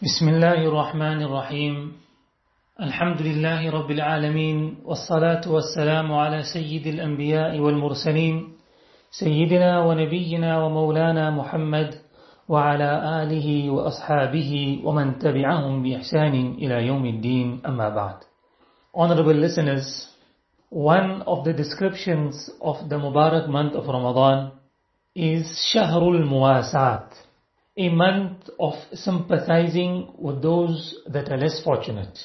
بسم الله الرحمن الرحيم. الحمد لله رب العالمين والصلاة والسلام على سيد الأنبياء والمرسلين سيدنا ونبينا ومولانا محمد وعلى آله وأصحابه ومن تبعهم بإحسان إلى يوم الدين. أما بعد. Honorable listeners, one of the descriptions of the Mubarak month of Ramadan is Shahrul Muwasat, a month of sympathizing with those that are less fortunate.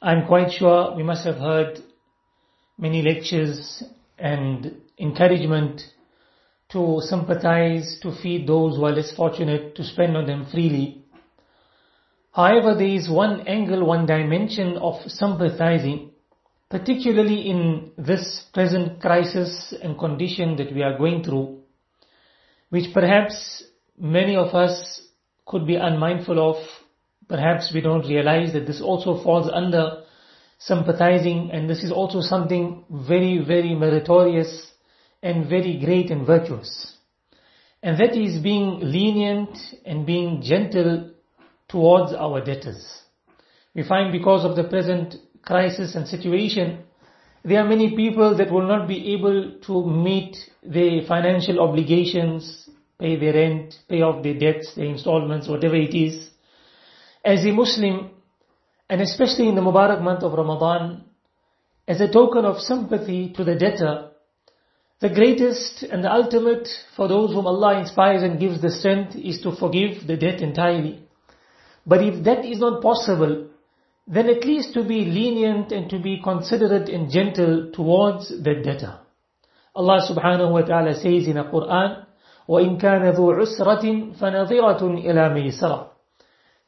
I'm quite sure we must have heard many lectures and encouragement to sympathize, to feed those who are less fortunate, to spend on them freely. However, there is one angle, one dimension of sympathizing, particularly in this present crisis and condition that we are going through, which perhaps many of us could be unmindful of. Perhaps we don't realize that this also falls under sympathizing and this is also something very, very meritorious and very great and virtuous. And that is being lenient and being gentle towards our debtors. We find because of the present crisis and situation, there are many people that will not be able to meet their financial obligations, pay their rent, pay off their debts, their installments, whatever it is. As a Muslim, and especially in the Mubarak month of Ramadan, as a token of sympathy to the debtor, the greatest and the ultimate for those whom Allah inspires and gives the strength is to forgive the debt entirely. But if that is not possible, then at least to be lenient and to be considerate and gentle towards the debtor. Allah subhanahu wa ta'ala says in the Quran, وَإِن كَانَ ذُو عُسْرَةٍ فَنَظِرَةٌ إِلَى مَيْسَرَةٍ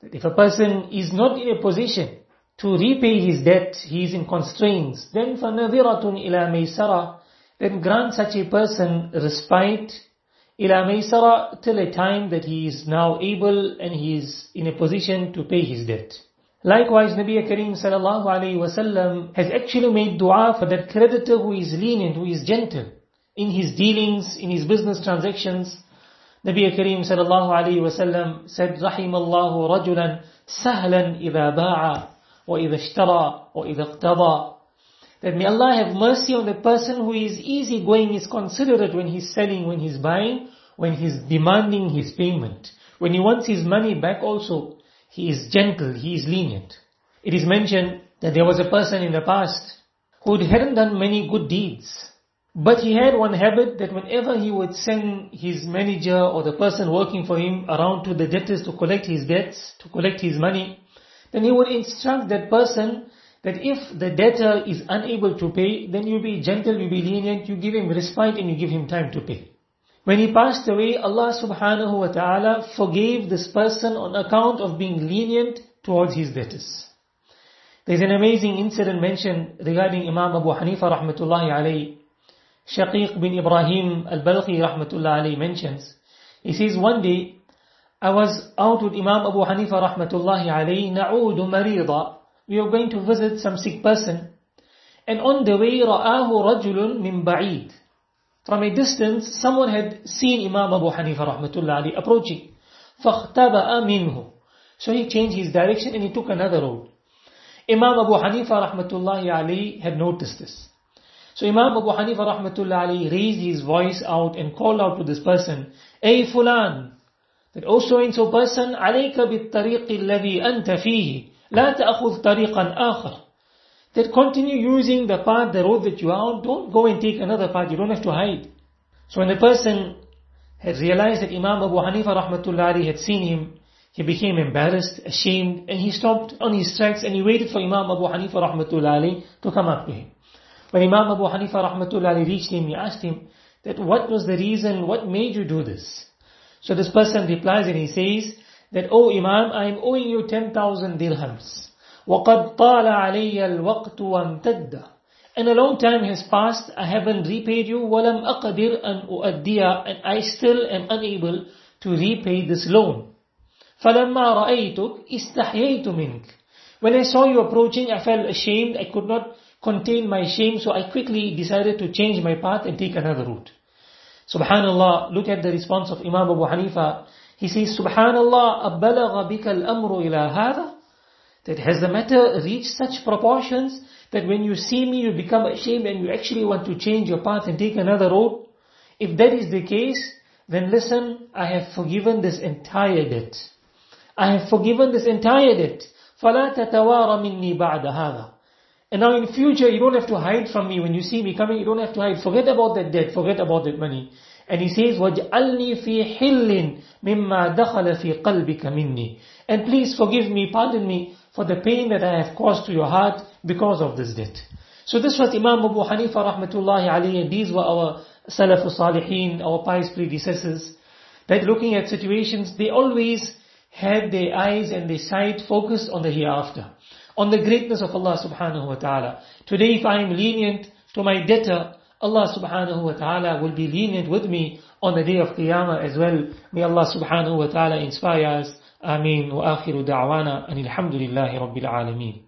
That if a person is not in a position to repay his debt, he is in constraints, then فَنَظِرَةٌ إِلَى مَيْسَرَةٍ Then grant such a person respite إِلَى مَيْسَرَةٍ till a time that he is now able and he is in a position to pay his debt. Likewise, Nabi Kareem sallallahu alayhi wasallam has actually made dua for that creditor who is lenient, who is gentle in his dealings, in his business transactions. Nabi Kareem sallallahu alayhi wasallam said, رحم الله رجلا سهلا إذا باع وإذا اشترى وإذا اقتضى that may Allah have mercy on the person who is easygoing, is considerate when he's selling, when he's buying, when he's demanding his payment. When he wants his money back also, he is gentle, he is lenient. It is mentioned that there was a person in the past who hadn't done many good deeds. But he had one habit that whenever he would send his manager or the person working for him around to the debtors to collect his debts, to collect his money, then he would instruct that person that if the debtor is unable to pay, then you be gentle, you be lenient, you give him respite and you give him time to pay. When he passed away, Allah subhanahu wa ta'ala forgave this person on account of being lenient towards his debtors. There's an amazing incident mentioned regarding Imam Abu Hanifa rahmatullahi alayhi. Shaqiq bin Ibrahim al-Balkhi rahmatullah alayhi mentions. He says, one day, I was out with Imam Abu Hanifa rahmatullahi alayhi, na'udu marida. We were going to visit some sick person. And on the way, ra'ahu rajulun min ba'id. From a distance, someone had seen Imam Abu Hanifa rahmatullah alayhi approaching. فَاخْتَبَأَ مِنْهُ So he changed his direction and he took another road. Imam Abu Hanifa rahmatullahi alayhi had noticed this. So Imam Abu Hanifa rahmatullah Ali raised his voice out and called out to this person, Ay fulan, that oh so and so person, عليك بالطريق الذي أنت فيه, لا تأخذ طريقا آخر. That continue using the path, the road that you are on, don't go and take another path, you don't have to hide. So when the person had realized that Imam Abu Hanifa rahmatullah Ali had seen him, he became embarrassed, ashamed, and he stopped on his tracks and he waited for Imam Abu Hanifa rahmatullah Ali to come up to him. When Imam Abu Hanifa rahmatullah Ali reached him, he asked him that what was the reason, what made you do this? So this person replies and he says that, Oh Imam, I am owing you 10,000 dirhams. وَقَدْ طَالَ عَلَيَّ الْوَقْتُ وَامْتَدَّ And a long time has passed, I haven't repaid you, وَلَمْ أَقْدِرْ أَنْ أُؤَدِّيَ And I still am unable to repay this loan. فَلَمَّا رَأَيْتُكْ إِسْتَحْيَيْتُ مِنْكَ When I saw you approaching, I felt ashamed, I could not contain my shame, so I quickly decided to change my path and take another route. Subhanallah, look at the response of Imam Abu Hanifa. He says, Subhanallah, أَبَّلَغَ بِكَ الْأَمْرُ إِلَى هَذَا That has the matter reached such proportions that when you see me you become ashamed and you actually want to change your path and take another road? If that is the case, then listen, I have forgiven this entire debt. I have forgiven this entire debt. فَلَا تَتَوَارَ مِنِّي بَعْدَ هَذَا And now in future, you don't have to hide from me. When you see me coming, you don't have to hide. Forget about that debt. Forget about that money. And he says, وَاجْعَلْنِي فِي حِلٍّ مِمَّا دَخَلَ فِي قَلْبِكَ مِنِّي And please forgive me, pardon me for the pain that I have caused to your heart because of this debt. So this was Imam Abu Hanifa rahmatullahi alayhi and these were our Salaf Salihin, our pious predecessors. That looking at situations, they always had their eyes and their sight focused on the hereafter. On the greatness of Allah subhanahu wa ta'ala. Today if I am lenient to my debtor, Allah subhanahu wa ta'ala will be lenient with me on the day of Qiyamah as well. May Allah subhanahu wa ta'ala inspire us. Ameen. Wa akhiru da'wana. And alhamdulillahi rabbil alameen.